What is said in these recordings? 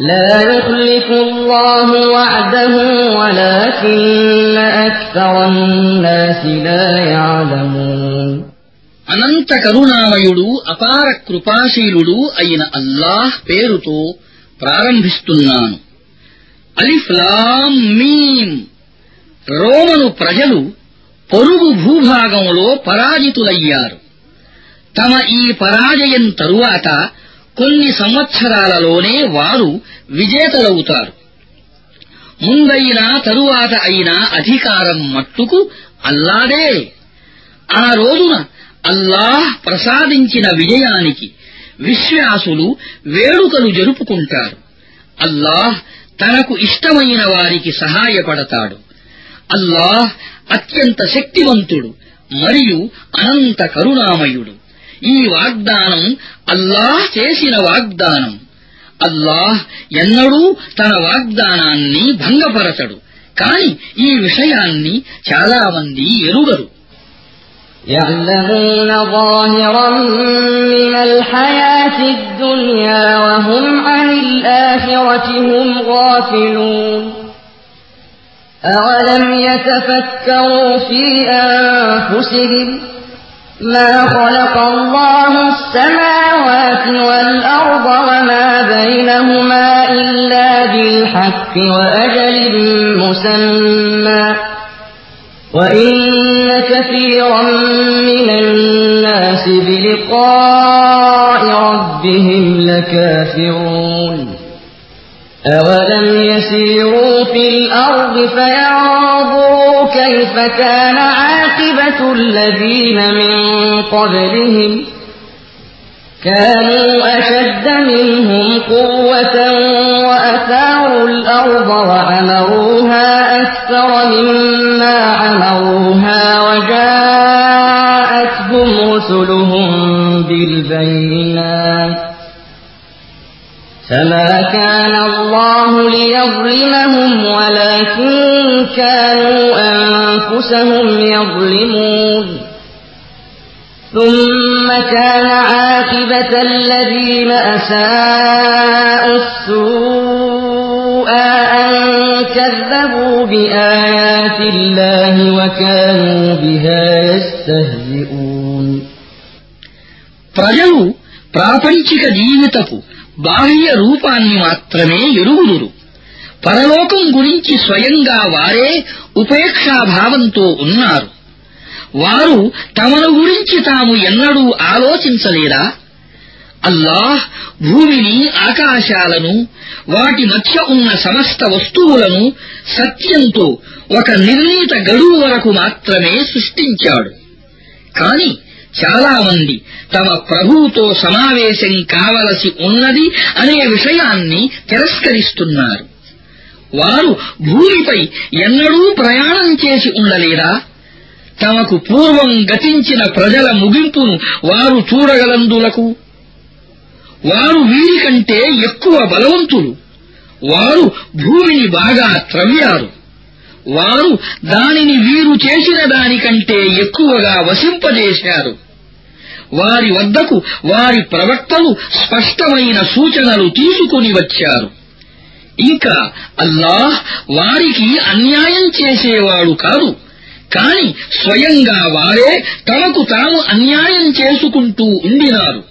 لا يخلف الله وعده ولكن أكثر الناس لا يعلمون అనంత కరుణామయుడు అపార కృపాశీలుడు అయిన అల్లాహ్ పేరుతో ప్రారంభిస్తున్నాను అలిఫ్లాం మీం రోమను ప్రజలు పొరుగు భూభాగంలో పరాజితులయ్యారు తమ ఈ పరాజయం తరువాత కొన్ని సంవత్సరాలలోనే వారు విజేతలవుతారు. ముందైనా తరువాత అయినా అధికారం మట్టుకు అల్లాదే. ఆ రోజున అల్లాహ్ ప్రసాదించిన విజయానికి విశ్వాసులు వేడుకలు జరుపుకుంటారు. అల్లాహ్ తనకు ఇష్టమైన వారికి సహాయపడతాడు. అల్లాహ్ అత్యంత శక్తివంతుడు మరియు అనంత కరుణామయుడు. ఈ వాగ్దానం అల్లాహ్ చేసిన వాగ్దానం అల్లాహ్ ఎన్నడూ తన వాగ్దానాన్ని భంగపరచడు కాని ఈ విషయాన్ని చాలామంది ఎరుగరు يعلمون ظاهرا من الحياة الدنيا وهم عن الآخرة هم غافلون أولم يتفكروا في أنفسهم ما خلق الله السماوات والأرض وما بينهما إلا بالحق وأجل مسمى. وإن كثيرا من الناس بلقاء ربهم لكافرون. أولم يسيروا في الأرض فينظروا كيف كان عاقبة الذين من قبلهم؟ كانوا أشد منهم قوة وأثاروا الأرض وعمروها أكثر مما عمروها وجاءتهم رسلهم بالبينات. فما كان الله ليظلمهم ولكن كانوا أنفسهم يظلمون ثم كان عاقبة الذين أساءوا السوء أن كذبوا بآيات الله وكانوا بها يستهزئون ప్రజలు ప్రాపంచిక జీవితపు బాహ్య రూపాన్ని మాత్రమే ఎరుగుదురు. పరలోకం గురించి స్వయంగా వారే ఉపేక్షాభావంతో ఉన్నారు. వారు తమను గురించి తాము ఎన్నడూ ఆలోచించలేరా అల్లాహ్ భూమిని ఆకాశాలను వాటి మధ్య ఉన్న సమస్త వస్తువులను సత్యంతో ఒక నిర్ణీత గడువు వరకు మాత్రమే సృష్టించాడు. కాని చాలామంది తమ ప్రభువుతో సమావేశం కావలసి ఉన్నది అనే విషయాన్ని తిరస్కరిస్తున్నారు. వారు భూమిపై ఎన్నడూ ప్రయాణం చేసి ఉండలేరా తమకు పూర్వం గతించిన ప్రజల ముగింపును వారు చూడగలందులకు? వారు వీరికంటే ఎక్కువ బలవంతులు. వారు భూమిని బాగా త్రవ్వారు. వారు దానిని వీరు చేసిన దానికంటే ఎక్కువగా వసింపజేశారు వారి వద్దకు వారి ప్రవక్తలు స్పష్టమైన సూచనలు తీసుకుని వచ్చారు. ఇంకా అల్లాహ్ వారికి అన్యాయం చేసేవాడు కాదు. కాని స్వయంగా వారే తమకు తాము అన్యాయం చేసుకుంటూ ఉండినారు.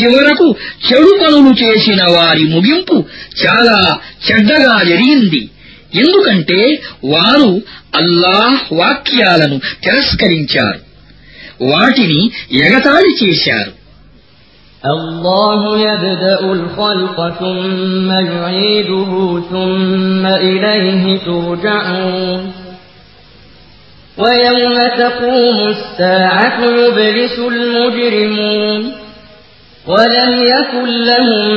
చివరకు చెడు పనులు చేసిన వారి ముగింపు చాలా చెడ్డగా జరిగింది. ఎందుకంటే వారు అల్లాహ్ వాక్యాలను తిరస్కరించారు వాటిని ఎగతాళి చేశారు الله يبدأ الخلق ثم يعيده ثم إليه ترجعون ويوم تقوم الساعة يبلس المجرمون ولم يكن لهم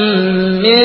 من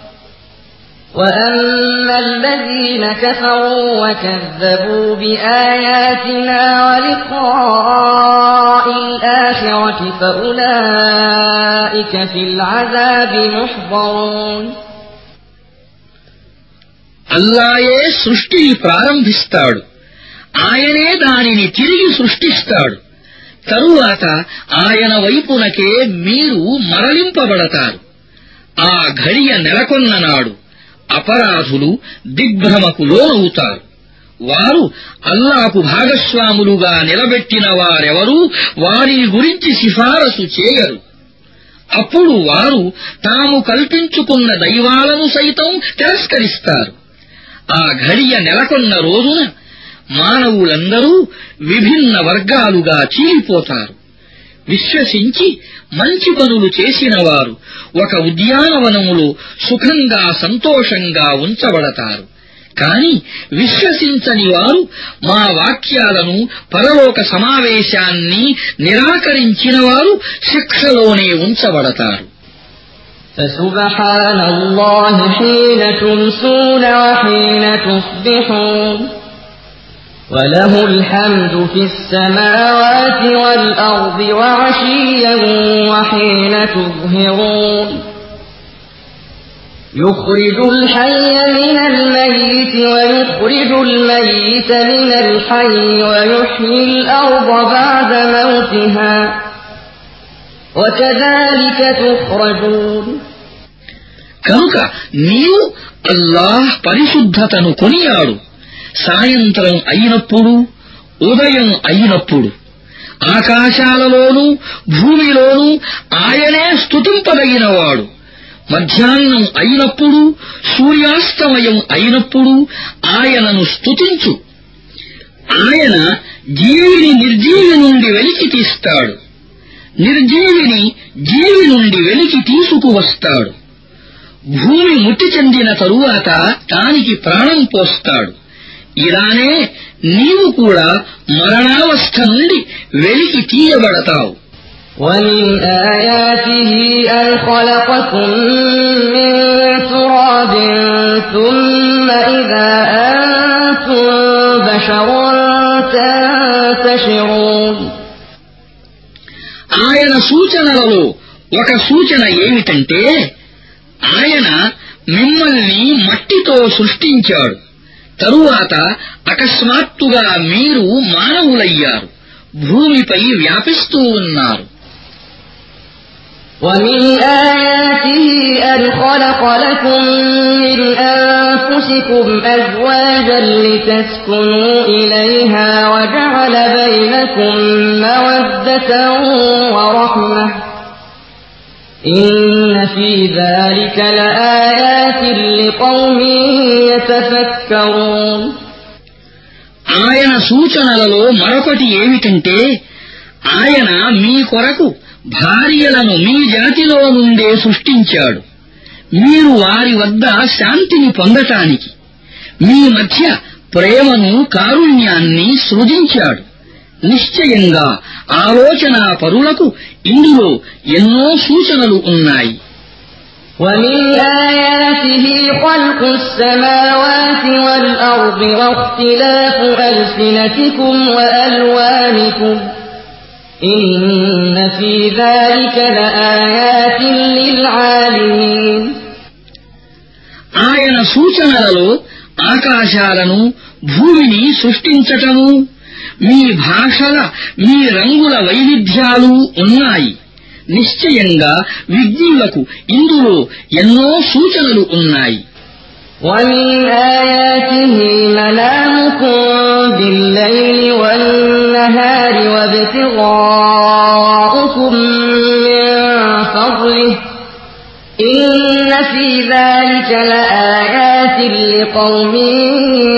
وأما الذين كفروا وكذبوا بآياتنا ولقاء الآخرة فأولئك في العذاب محضرون అల్లాయే సృష్టిని ప్రారంభిస్తాడు ఆయనే దానిని తిరిగి సృష్టిస్తాడు తరువాత ఆయన వైపునకే మీరు మరలింపబడతారు ఆ ఘడియ నెలకొన్న నాడు అపరాధులు దిగ్భ్రమకు లోనవుతారు. వారు అల్లాకు భాగస్వాములుగా నిలబెట్టిన వారెవరూ వారిని గురించి సిఫారసు చేయరు. అప్పుడు వారు తాము కల్పించుకున్న దైవాలను సైతం తిరస్కరిస్తారు. ఆ ఘడియ నెలకొన్న రోజున మానవులందరూ విభిన్న వర్గాలుగా చీలిపోతారు. విశ్వసించి మంచి పనులు చేసిన వారు ఒక ఉద్యానవనములో సుఖంగా సంతోషంగా ఉంచబడతారు కాని విశ్వసించని వారు మా వాక్యాలను పరలోక సమావేశాన్ని నిరాకరించిన వారు శిక్షలోనే ఉంచబడతారు فسبحان الله حين تمسون وحين تصبحون وله الحمد في السماوات والأرض وعشيا وحين تظهرون يخرج الحي من الميت ويخرج الميت من الحي ويحيي الأرض بعد موتها وكذلك تخرجون కనుక నీవు అల్లాహ్ పరిశుద్ధతను కొనియాడు సాయంత్రం అయినప్పుడు ఉదయం అయినప్పుడు ఆకాశాలలోనూ భూమిలోనూ ఆయనే స్తుతింపదగినవాడు మధ్యాహ్నం అయినప్పుడు సూర్యాస్తమయం అయినప్పుడు ఆయనను స్తుతించు. ఆయన జీవిని నిర్జీవి నుండి వెలికి తీస్తాడు. నిర్జీవిని జీవి నుండి వెలికి తీసుకువస్తాడు. భూమి ముట్టి చెందిన తరువాత దానికి ప్రాణం పోస్తాడు. ఇలానే నీవు కూడా మరణావస్థ నుండి వెలికి తీయబడతావు ومن آياته أن خلقكم من تراب ثم إذا أنتم بشر تنتشرون ఆయన సూచనలలో ఒక సూచన ఏమిటంటే ఆయన మిమ్మల్ని మట్టితో సృష్టించాడు తరువాత అకస్మాత్తుగా మీరు మానవులయ్యారు భూమిపై వ్యాపిస్తూ ఉన్నారు ومن آياته أن خلق لكم من أنفسكم أزواجا لتسكنوا إليها وجعل بينكم مودة ورحمة إن في ذلك لآيات لقوم يتفكرون ఆయన సూచనలలో మరొకటి ఏమిటంటే ఆయన మీ కొరకు భార్యలను మీ జాతిలో నుండే సృష్టించాడు మీరు వారి వద్ద శాంతిని పొందటానికి మీ మధ్య ప్రేమను కారుణ్యాన్ని సృజించాడు నిశ్చయంగా ఆలోచనా పరులకు ఇందులో ఎన్నో సూచనలు ఉన్నాయి ومن آياته خلق السماوات والأرض واختلاف ألسنتكم وألوانكم إن في ذلك لآيات للعالمين ఆయన సూచనలలో ఆకాశాలను భూమిని సృష్టించటము మీ భాషల మీ రంగుల వైవిధ్యాలు ఉన్నాయి నిశ్చయంగా విజ్ఞులకు ఇందులో ఎన్నో సూచనలు ఉన్నాయి ومن آياته منامكم بالليل والنهار وابتغاؤكم من فضله إن في ذلك لآيات لقوم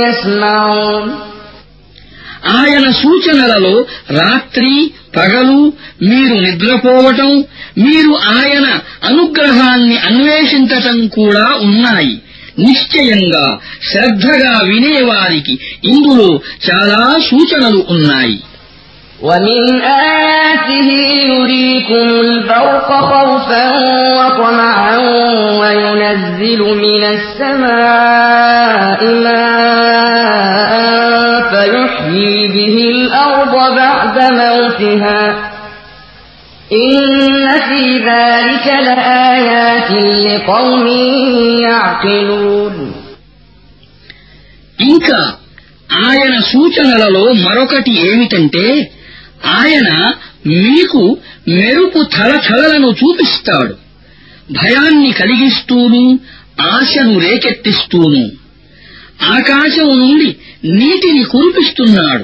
يسمعون ఆయన సూచనలలో రాత్రి పగలు మీరు నిద్రపోవటం మీరు ఆయన అనుగ్రహాన్ని అన్వేషించటం కూడా ఉన్నాయి. నిశ్చయంగా శ్రద్ధగా వినేవారికి ఇందులో చాలా సూచనలు ఉన్నాయి. ومن آياته يريكم البرق خوفا وطمعا وينزل من السماء ماء فيحيي به الأرض بعد موتها إن في ذلك لآيات لقوم يعقلون ఇంకా ఆయన సూచనలలో మరొకటి ఏమిటంటే ఆయన మీకు మెరుపు థలథలలను చూపిస్తాడు. భయాన్ని కలిగిస్తూను ఆశను రేకెత్తిస్తూను. ఆకాశం నుండి నీటిని కురిపిస్తున్నాడు.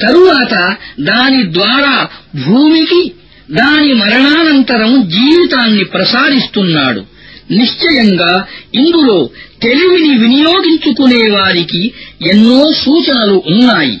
తరువాత దాని ద్వారా భూమికి దాని మరణానంతరం జీవితాన్ని ప్రసారిస్తున్నాడు నిశ్చయంగా ఇందులో తెలివిని వినియోగించుకునే వారికి ఎన్నో సూచనలు ఉన్నాయి.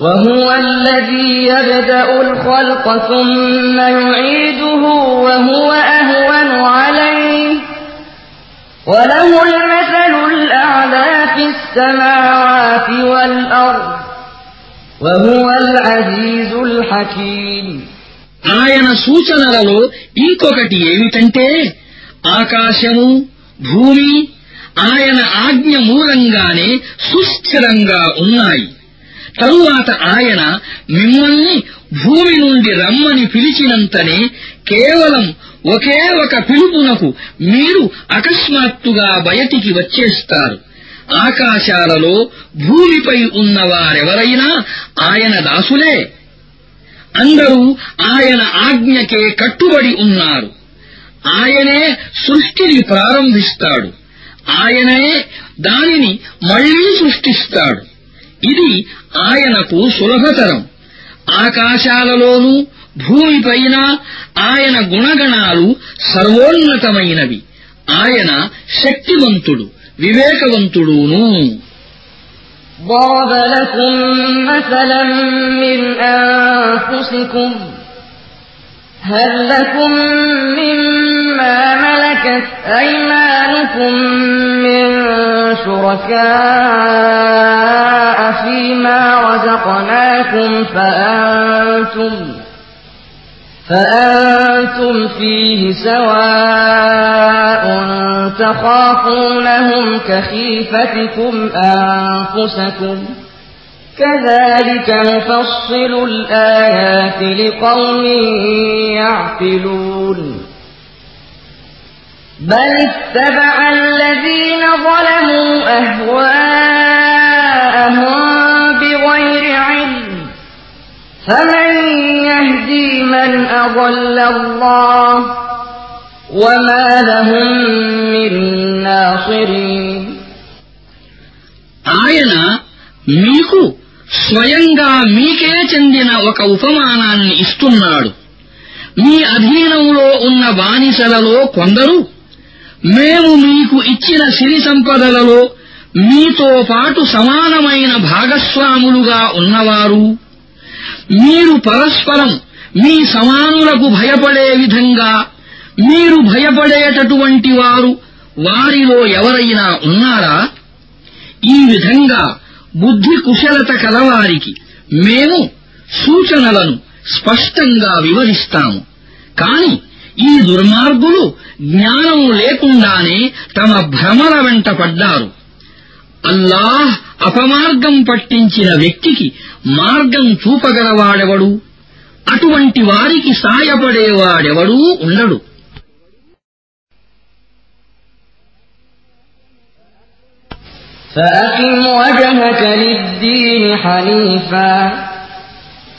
وهو الذي يبدأ الخلق ثم يعيده وهو أهون عليه وله المثل الأعلى في السماوات والأرض وهو العزيز الحكيم ఆయన సూచనలలో ఇంకొకటి ఏమిటంటే ఆకాశము భూమి ఆయన ఆజ్ఞ మూలంగానే సుస్థిరంగా ఉన్నాయి తరువాత ఆయన మిమ్మల్ని భూమి నుండి రమ్మని పిలిచినంతనే కేవలం ఒకే ఒక పిలుపునకు మీరు అకస్మాత్తుగా బయటికి వచ్చేస్తారు. ఆకాశాలలో భూమిపై ఉన్నవారెవరైనా ఆయన దాసులే. అందరూ ఆయన ఆజ్ఞకే కట్టుబడి ఉన్నారు. ఆయనే సృష్టిని ప్రారంభిస్తాడు. ఆయనే దానిని మళ్ళీ సృష్టిస్తాడు. ఇది ఆయనకు సులభతరం ఆకాశాలలోనూ భూమిపైన ఆయన గుణగణాలు సర్వోన్నతమైనవి ఆయన శక్తివంతుడు వివేకవంతుడును ضرب لكم مثلا من أنفسكم هل لكم مما ملكت أيمانكم من شركاء فيما رزقناكم فأنتم فأنتم فيه سواء تخافونهم كخيفتكم أنفسكم كذلك نفصل الآيات لقوم يعقلون بل اتبع الذين ظلموا أهواءهم بغير علم فمن يهدي من أضل الله وما لهم من ناصرين ఆయన మీకు స్వయంగా మీకే చెందిన ఒక ఉపమానాన్ని ఇస్తున్నాడు మీ అధీనంలో ఉన్న బానిసలలో కొందరు మేము మీకు ఇచ్చిన సిరి సంపదలలో మీతో పాటు సమానమైన భాగస్వాములుగా ఉన్నవారు మీరు పరస్పరం మీ సమానులకు భయపడే విధంగా మీరు భయపడేటటువంటి వారు వారిలో ఎవరైనా ఉన్నారా? ఈ విధంగా బుద్ధి కుశలత కలవారికి మేము సూచనలను స్పష్టంగా వివరిస్తాము. కాని ఈ దుర్మార్గులు జ్ఞానం లేకుండానే తమ భ్రమల వెంట పడ్డారు అల్లాహ్ అపమార్గం పట్టించిన వ్యక్తికి మార్గం చూపగలవాడెవడు అటువంటి వారికి సాయపడేవాడెవడూ ఉండడు فأقم وجهك للدين حنيفا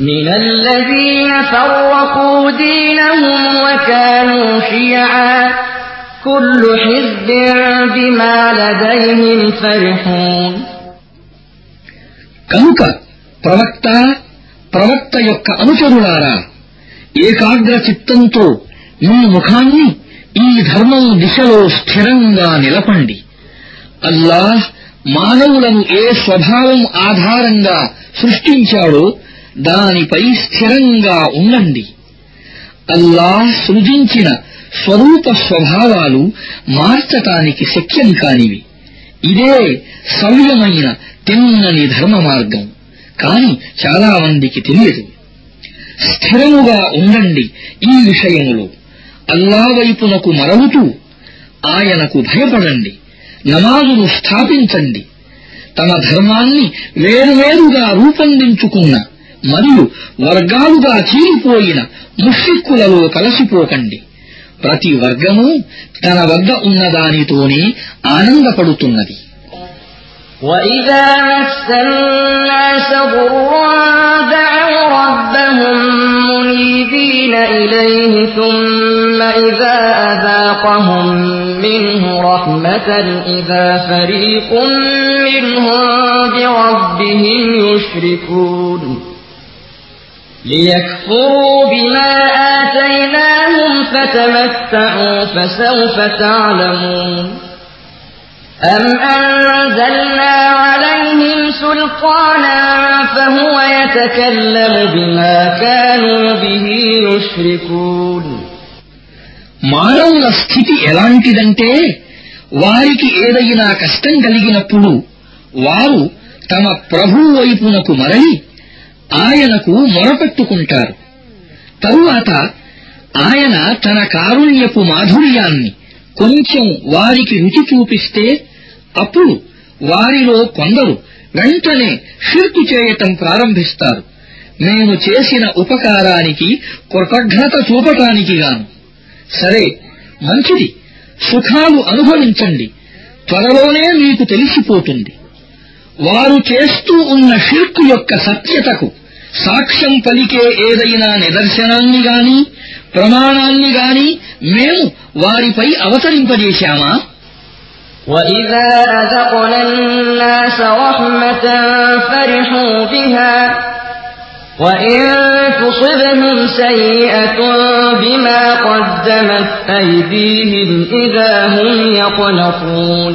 من الذين فرقوا دينهم وكانوا شيعا كل حزب بما لديهم فرحون కనుక ప్రవక్త ప్రవక్త యొక్క అనుచరులారా ఏకాగ్ర చిత్తంతో మీ ముఖాన్ని ఈ ధర్మం దిశలో స్థిరంగా నిలపండి అల్లాహ్ మానవులను ఏ స్వభావం ఆధారంగా సృష్టించాడో దానిపై స్థిరంగా ఉండండి. అల్లాహ్ సృజించిన స్వరూప స్వభావాలు మార్చటానికి శక్యం కానివి. ఇదే సవ్యమైన తిన్నని ధర్మ మార్గం. కాని చాలా మందికి తెలియదు. స్థిరముగా ఉండండి ఈ విషయములో. అల్లా వైపునకు మరలుతూ ఆయనకు భయపడండి. నమాజును స్థాపించండి. తమ ధర్మాన్ని వేరువేరుగా రూపొందించుకున్న మరియు వర్గాలుగా చీలిపోయిన ముష్రిక్కులలో కలసిపోకండి ప్రతి వర్గము తన వద్ద ఉన్నదానితోనే ఆనందపడుతున్నది وإذا مس الناس ضرا دعوا ربهم منيبين إليه ثم إذا أذاقهم منه رحمة إذا فريق منهم بربهم يشركون ليكفروا بما آتيناهم فتمتعوا فسوف تعلمون أم أنزلنا عليهم سلطانا فهو يتكلم بما كانوا به يشركون మానవుల స్థితి ఎలాంటిదంటే వారికి ఏదైనా కష్టం కలిగినప్పుడు వారు తమ ప్రభువు వైపునకు మరలి ఆయనకు మొరపెట్టుకుంటారు. తరువాత ఆయన తన కారుణ్యపు మాధుర్యాన్ని కొంచెం వారికి రుచి చూపిస్తే అప్పుడు వారిలో కొందరు వెంటనే షిర్కు చేయటం ప్రారంభిస్తారు. మేము చేసిన ఉపకారానికి కృతజ్ఞత చూపటానికి గాను. సరే మంచిది. సుఖాలు అనుభవించండి. త్వరలోనే మీకు తెలిసిపోతుంది. వారు చేస్తూ ఉన్న షిర్కు యొక్క సత్యతకు సాక్ష్యం పలికే ఏదైనా నిదర్శనాన్ని గాని ప్రమాణాన్ని గాని మేము వారిపై అవతరింపజేశామా وإذا أذقنا الناس رحمة فرحوا بها وإن تصبهم سيئة بما قدمت أيديهم إذا هم يقنطون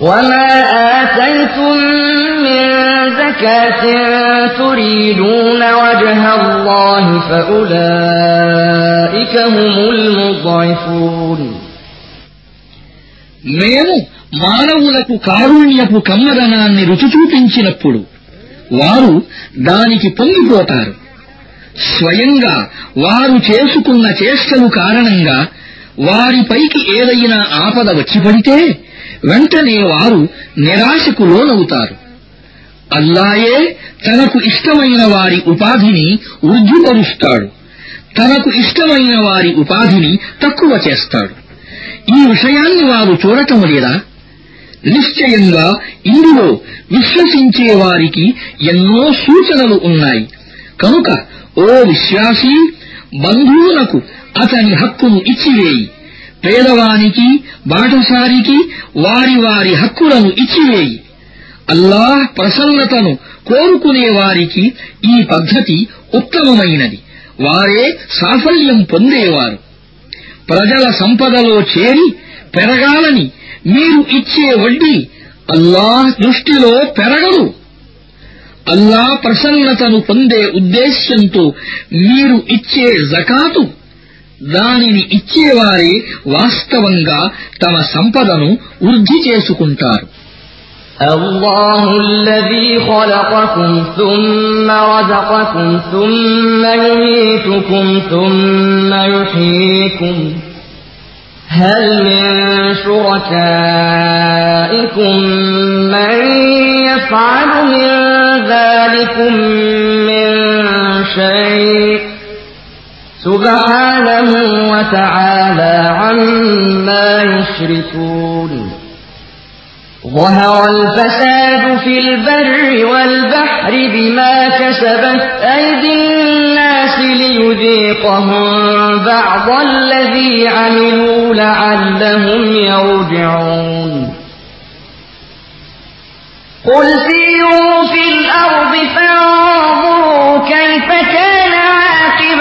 وما آتيتم من زكاة تريدون وجه الله فأولئك هم المضعفون మేము మానవులకు కారుణ్యపు కమ్మదనాన్ని రుచి చూపించినప్పుడు వారు దానికి పొంగిపోతారు స్వయంగా వారు చేసుకున్న చేష్టలు కారణంగా వారిపైకి ఏదైనా ఆపద వచ్చి పడితే వెంటనే వారు నిరాశకు లోనవుతారు. అల్లాయే తనకు ఇష్టమైన వారి ఉపాధిని వృద్ధిపరుస్తాడు. తనకు ఇష్టమైన వారి ఉపాధిని తక్కువ చేస్తాడు. ఈ విషయాన్ని వారు చూడటం లేదా? నిశ్చయంగా ఇందులో విశ్వసించే వారికి ఎన్నో సూచనలు ఉన్నాయి. కనుక ఓ విశ్వాసీ బంధువులకు అతని హక్కును ఇచ్చివేయి. పేదవానికి బాటసారికి వారి వారి హక్కులను ఇచ్చివేయి. అల్లాహ్ ప్రసన్నతను కోరుకునే వారికి ఈ పద్ధతి ఉత్తమమైనది. వారే సాఫల్యం పొందేవారు. ప్రజల సంపదలో చేరి పెరగాలని మీరు ఇచ్చే వడ్డీ అల్లాహ్ దృష్టిలో పెరగదు. అల్లా ప్రసన్నతను పొందే ఉద్దేశ్యంతో మీరు ఇచ్చే జకాతు దానిని ఇచ్చేవారే వాస్తవంగా తమ సంపదను వృద్ధి చేసుకుంటారు الله الذي خلقكم ثم رزقكم ثم يميتكم ثم يحييكم هل من شركائكم من يفعل من ذلكم من شيء سبحانه وتعالى عما يشركون. ظهر الفساد في البر والبحر بما كسبت أيدي الناس ليذيقهم بعض الذي عملوا لعلهم يرجعون. قل سيروا في الأرض فانظروا كيف كان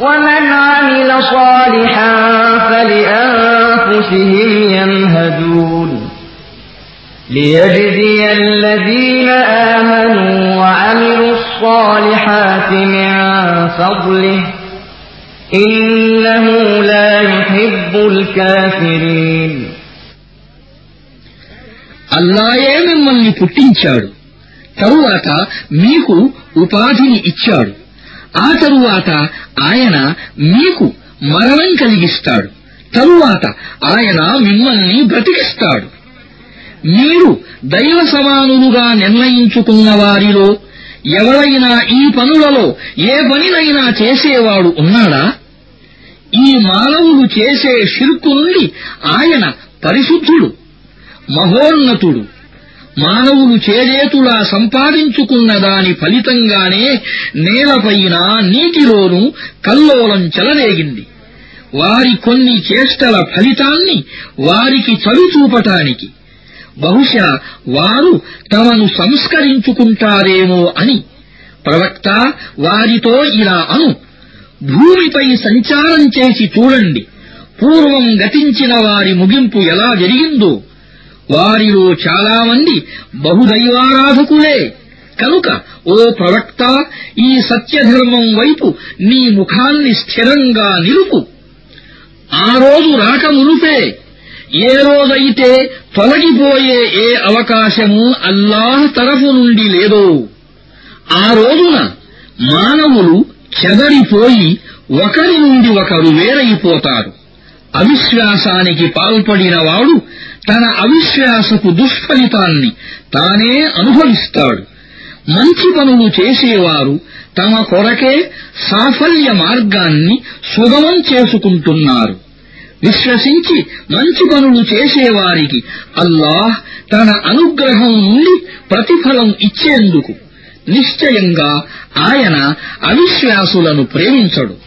ومن عمل صالحا فلأنفسهم يمهدون ليجزي الذين آمنوا وعملوا الصالحات من فضله إنه لا يحب الكافرين అల్లాయే మిమ్మల్ని పుట్టించాడు తరువాత మీకు ఉపాధిని ఇచ్చాడు ఆ తరువాత ఆయన మీకు మరణం కలిగిస్తాడు. తరువాత ఆయన మిమ్మల్ని బ్రతికిస్తాడు. మీరు దైవ సమానులుగా నిర్ణయించుకున్న వారిలో ఎవరైనా ఈ పనులలో ఏ పనినైనా చేసేవాడు ఉన్నాడా? ఈ మానవులు చేసే షిర్కు నుండి ఆయన పరిశుద్ధుడు మహోన్నతుడు. మానవులు చేజేతులా సంపాదించుకున్న దాని ఫలితంగానే నేలపైన నీటిలోనూ కల్లోలం చెలరేగింది వారి కొన్ని చేష్టల ఫలితాన్ని వారికి చవిచూపటానికి. బహుశా వారు తమను సంస్కరించుకుంటారేమో అని. ప్రవక్త వారితో ఇలా అను భూమిపై సంచారం చేసి చూడండి. పూర్వం గతించిన వారి ముగింపు ఎలా జరిగిందో వారిలో చాలామంది బహుదైవారాధకులే. కనుక ఓ ప్రవక్త ఈ సత్యధర్మం వైపు నీ ముఖాన్ని స్థిరంగా నిలుపు. ఆ రోజు రాకమునుపే ఏ రోజైతే తొలగిపోయే ఏ అవకాశము అల్లాహ్ తరఫు నుండి లేదో ఆ రోజున మానవులు చెదరిపోయి ఒకరి నుండి ఒకరు వేరైపోతారు. అవిశ్వాసానికి పాల్పడిన వాడు తన అవిశ్వాసపు దుష్ఫలితాన్ని తానే అనుభవిస్తాడు. మంచి పనులు చేసేవారు తమ కొరకే సాఫల్య మార్గాన్ని సుగమం చేసుకుంటున్నారు. విశ్వసించి మంచి పనులు చేసేవారికి అల్లాహ్ తన అనుగ్రహం నుండి ప్రతిఫలం ఇచ్చేందుకు నిశ్చయంగా ఆయన అవిశ్వాసులను ప్రేమించడు.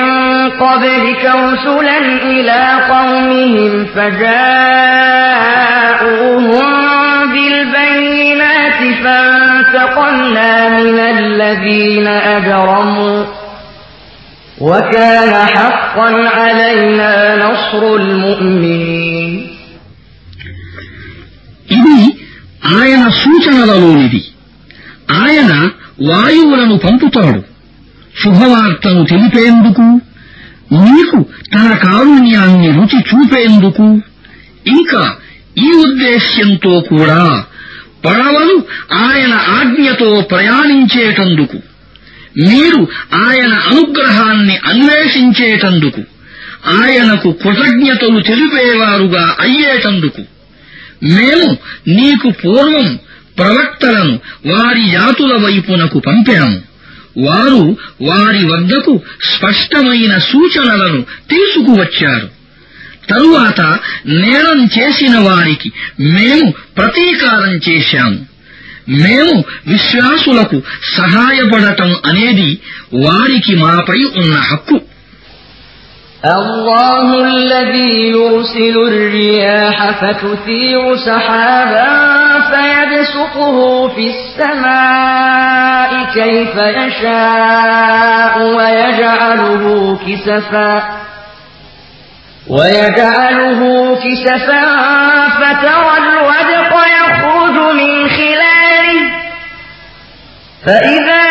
قبلك رسلا إلى قومهم فجاءوهم بالبينات فانتقمنا من الذين أجرموا وكان حقا علينا نصر المؤمنين ఇది ఆయన సూచనలలోనిది ఆయన వాయువులను పంపుతాడు శుభవార్తను తెలిపేందుకు నీకు తన కారుణ్యాన్ని రుచి చూపేందుకు ఇంకా ఈ ఉద్దేశ్యంతో కూడా పడవలు ఆయన ఆజ్ఞతో ప్రయాణించేటందుకు మీరు ఆయన అనుగ్రహాన్ని అన్వేషించేటందుకు ఆయనకు కృతజ్ఞతలు తెలిపేవారుగా అయ్యేటందుకు మేము నీకు పూర్వం ప్రవక్తలను వారి జాతుల వైపునకు పంపాము. వారు వారి వద్దకు స్పష్టమైన సూచనలను తీసుకువచ్చారు. తరువాత నేరం చేసిన వారికి మేము ప్రతీకారం చేశాము. మేము విశ్వాసులకు సహాయపడటం అనేది వారికి మాపై ఉన్న హక్కు. الله الذي يرسل الرياح فتثير سحابا فيبسطه في السماء كيف يشاء ويجعله كسفا ويجعله كسفا فترى الودق يخرج من خلاله فإذا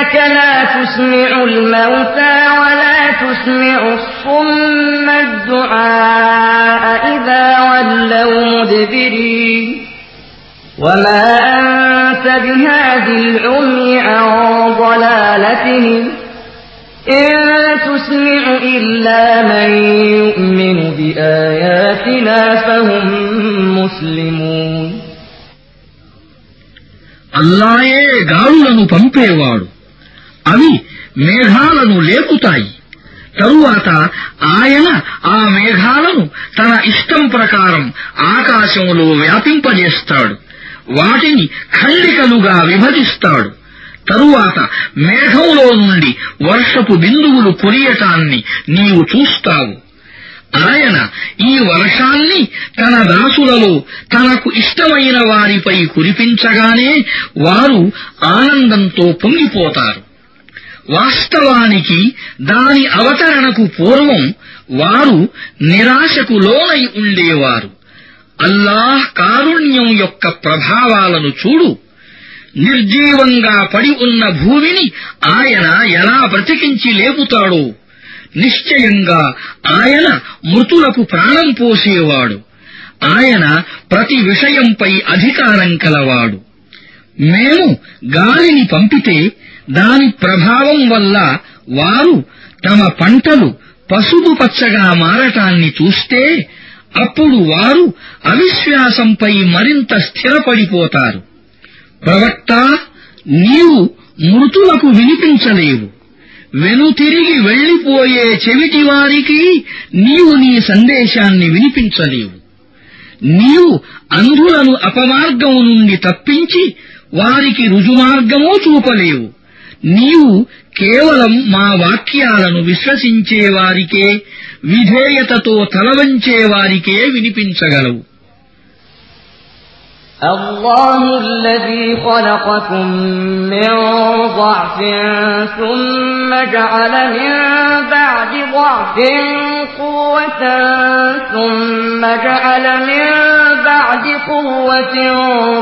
فإنك لا تسمع الموتى ولا تسمع الصم الدعاء إذا ولوا مدبرين وما أنت بهاد العمي عن ضلالتهم إن تسمع إلا من يؤمن بآياتنا فهم مسلمون అల్లాయే గాలులను పంపేవాడు అవి మేఘాలను లేపుతాయి. తరువాత ఆయన ఆ మేఘాలను తన ఇష్టం ప్రకారం ఆకాశంలో వ్యాపింపజేస్తాడు. వాటిని ఖండికలుగా విభజిస్తాడు. తరువాత మేఘంలో నుండి వర్షపు బిందువులు కురియటాన్ని నీవు చూస్తావు. ఆయన ఈ వర్షాన్ని తన దాసులలో తనకు ఇష్టమైన వారిపై కురిపించగానే వారు ఆనందంతో పొంగిపోతారు. వాస్తవానికి దాని అవతరణకు పూర్వం వారు నిరాశకు లోనై ఉండేవారు. అల్లాహ్ కారుణ్యం యొక్క ప్రభావాలను చూడు. నిర్జీవంగా పడి ఉన్న భూమిని ఆయన ఎలా బ్రతికించి లేపుతాడో. నిశ్చయంగా ఆయన మృతులకు ప్రాణం పోసేవాడు. ఆయన ప్రతి విషయంపై అధికారం కలవాడు. మేము గాలిని పంపితే దాని ప్రభావం వల్ల వారు తమ పంటలు పసుపు పచ్చగా మారటాన్ని చూస్తే అప్పుడు వారు అవిశ్వాసంపై మరింత స్థిరపడిపోతారు. ప్రవక్త నీవు మృతులకు వినిపించలేవు. వెనుతిరిగి వెళ్ళిపోయే చెవిటి వారికి నీవు నీ సందేశాన్ని వినిపించలేవు. నీవు అంధులను అపమార్గం నుండి తప్పించి వారికి రుజుమార్గమూ చూపలేవు. నీవు కేవలం మా వాక్యాలను విశ్వసించే వారికే విధేయతతో తలవంచేవారికే వినిపించగలవు الله الذي خلقكم من ضعف ثم جعل من بعد ضعف قوة ثم جعل من بعد قوة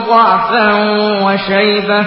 ضعفا وشيبة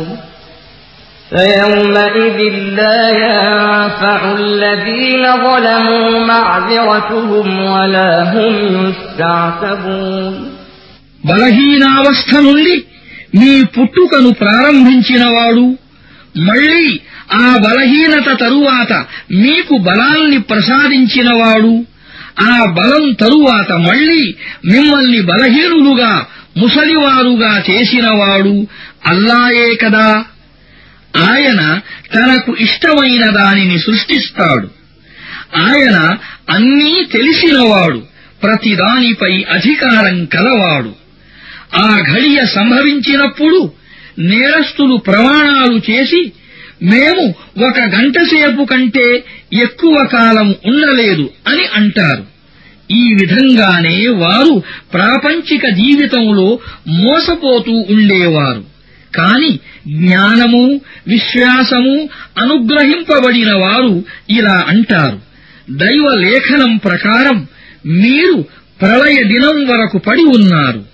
فيومئذ لا ينفع الذين ظلموا معذرتهم ولا هم يستعتبون బలహీనావస్థ నుండి మీ పుట్టుకను ప్రారంభించినవాడు మళ్ళీ ఆ బలహీనత తరువాత మీకు బలాల్ని ప్రసాదించినవాడు ఆ బలం తరువాత మళ్ళీ మిమ్మల్ని బలహీనులుగా ముసలివారుగా చేసినవాడు అల్లాయే కదా ఆయన తనకు ఇష్టమైన దానిని సృష్టిస్తాడు. ఆయన అన్నీ తెలిసినవాడు ప్రతిదానిపై అధికారం కలవాడు. ఆ ఘడియ సంభవించినప్పుడు నేరస్తులు ప్రమాణాలు చేసి మేము ఒక గంటసేపు కంటే ఎక్కువ కాలం ఉండలేదు అని అంటారు. ఈ విధంగానే వారు ప్రాపంచిక జీవితంలో మోసపోతూ ఉండేవారు. కాని జ్ఞానము విశ్వాసము అనుగ్రహింపబడిన వారు ఇలా అంటారు. దైవ లేఖనం ప్రకారం మీరు ప్రళయ దినం వరకు పడి ఉన్నారు.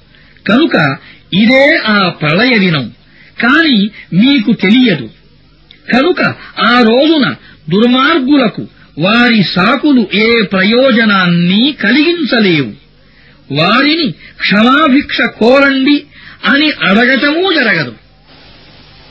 కనుక ఇదే ఆ ప్రళయ దినం. కాని మీకు తెలియదు. కనుక ఆ రోజున దుర్మార్గులకు వారి సాకులు ఏ ప్రయోజనాన్ని కలిగించలేవు. వారిని క్షమాభిక్ష కోరండి అని అడగటమూ జరగదు.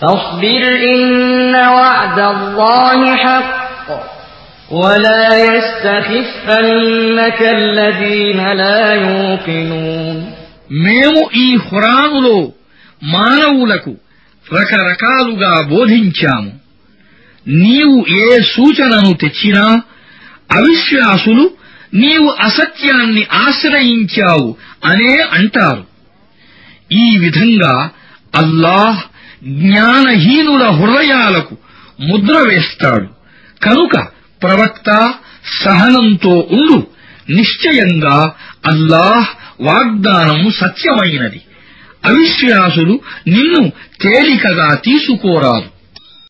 فاصبر إن وعد الله حق ولا يستخفنك الذين لا يوقنون మేము ఈ హురానులో మానవులకు రకరకాలుగా బోధించాము నీవు ఏ సూచనను తెచ్చినా అవిశ్వాసులు నీవు అసత్యాన్ని ఆశ్రయించావు అనే అంటారు ఈ విధంగా అల్లాహ్ జ్ఞానహీనుల హృదయాలకు ముద్ర వేస్తాడు. కనుక ప్రవక్త సహనంతో ఉండు. నిశ్చయంగా అల్లాహ్ వాగ్దానం సత్యమైనది. అవిశ్వాసులు నిన్ను తేలికగా తీసుకోరాదు